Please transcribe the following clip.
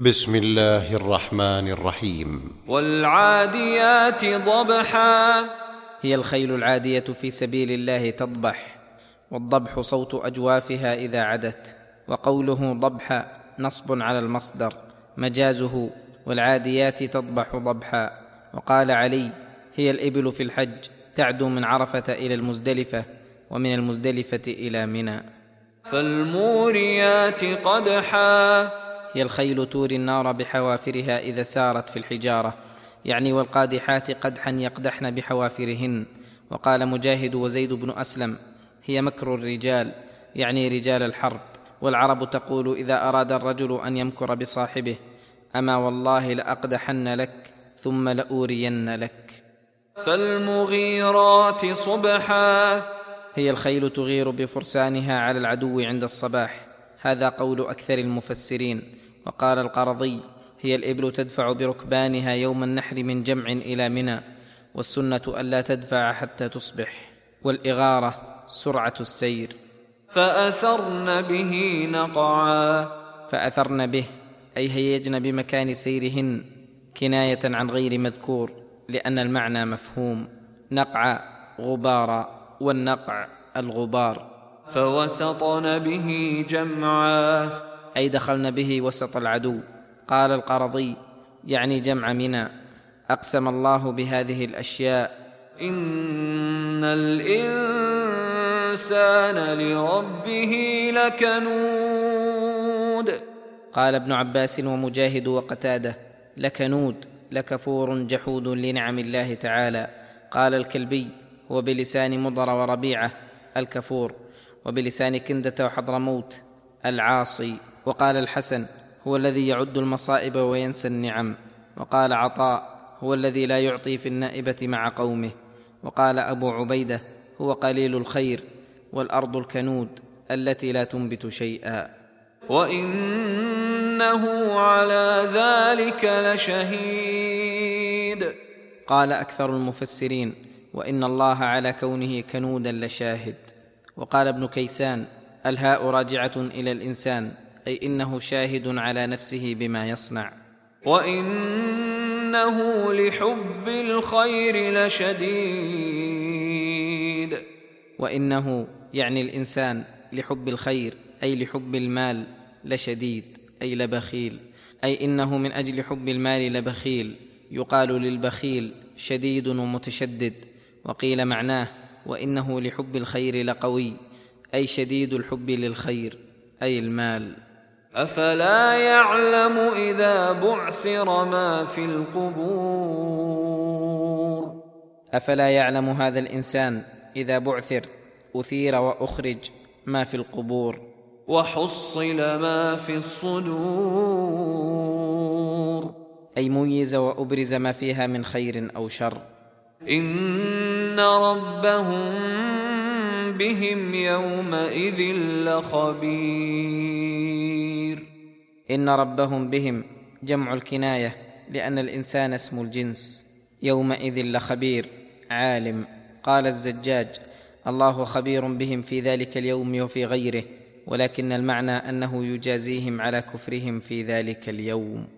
بسم الله الرحمن الرحيم. والعاديات ضبحا. هي الخيل العادية في سبيل الله تضبح والضبح صوت أجوافها إذا عدت وقوله ضبحا نصب على المصدر مجازه والعاديات تضبح ضبحا. وقال علي هي الإبل في الحج تعدو من عرفة إلى المزدلفة ومن المزدلفة إلى منى. فالموريات قدحا. هي الخيل توري النار بحوافرها إذا سارت في الحجارة. يعني والقادحات قدحا يقدحن بحوافرهن. وقال مجاهد وزيد بن أسلم هي مكر الرجال يعني رجال الحرب. والعرب تقول إذا أراد الرجل أن يمكر بصاحبه أما والله لأقدحن لك ثم لأورين لك. فالمغيرات صبحا. هي الخيل تغير بفرسانها على العدو عند الصباح. هذا قول أكثر المفسرين. وقال القرضي هي الإبل تدفع بركبانها يوم النحر من جمع إلى منى والسنة ألا تدفع حتى تصبح والإغارة سرعة السير. فأثرن به نقعا. فأثرن به أي هيجن بمكان سيرهن كناية عن غير مذكور لأن المعنى مفهوم. نقع غبارا والنقع الغبار. فوسطن به جمعا. أي دخلن به وسط العدو. قال القرضي يعني جمع منى أقسم الله بهذه الأشياء. إن الإنسان لربه لكنود. قال ابن عباس ومجاهد وقتاده لكنود لكفور جحود لنعم الله تعالى. قال الكلبي هو بلسان مضر وربيعة الكفور. وبلسان كندة وحضرموت العاصي وقال الحسن هو الذي يعد المصائب وينسى النعم. وقال عطاء هو الذي لا يعطي في النائبة مع قومه. وقال أبو عبيدة هو قليل الخير والأرض الكنود التي لا تنبت شيئا. وإنه على ذلك لشهيد. قال أكثر المفسرين وإن الله على كونه كنودا لشاهد. وقال ابن كيسان الهاء راجعة إلى الإنسان أي إنه شاهد على نفسه بما يصنع. وإنه لحب الخير لشديد. وإنه يعني الإنسان لحب الخير أي لحب المال لشديد أي لبخيل أي إنه من أجل حب المال لبخيل. يقال للبخيل شديد ومتشدد وقيل معناه وإنه لحب الخير لقوي. أي شديد الحب للخير أي المال. أفلا يعلم إذا بعثر ما في القبور؟ أفلا يعلم هذا الإنسان إذا بعثر أثير وأخرج ما في القبور؟ وحصل ما في الصدور. أي ميز وأبرز ما فيها من خير أو شر. إن ربهم بهم يومئذ لخبير. إن ربهم بهم جمع الكناية لأن الإنسان اسم الجنس. يومئذ لخبير عالم. قال الزجاج الله خبير بهم في ذلك اليوم وفي غيره ولكن المعنى أنه يجازيهم على كفرهم في ذلك اليوم.